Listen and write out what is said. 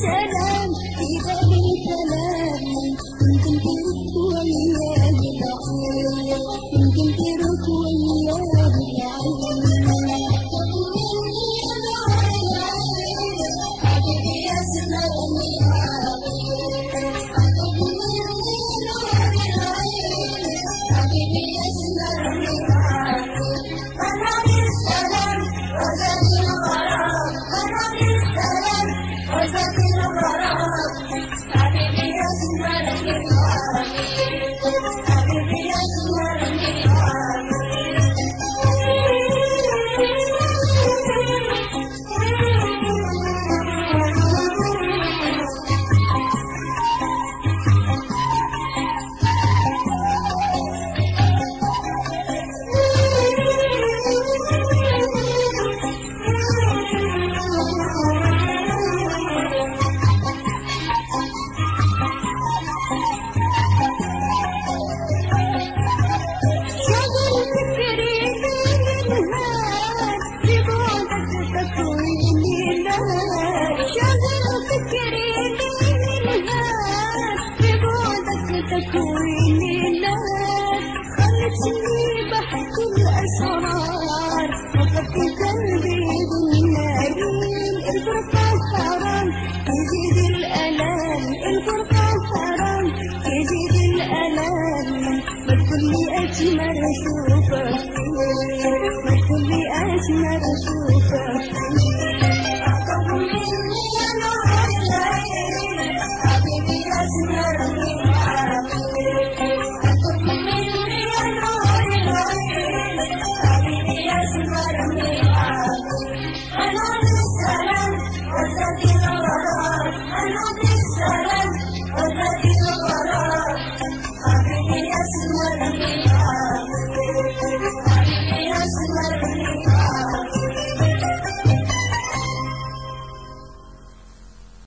Listen الفرقة حرام تزيد الألام الفرقة حرام يزيد الألام من كل أجمل صورة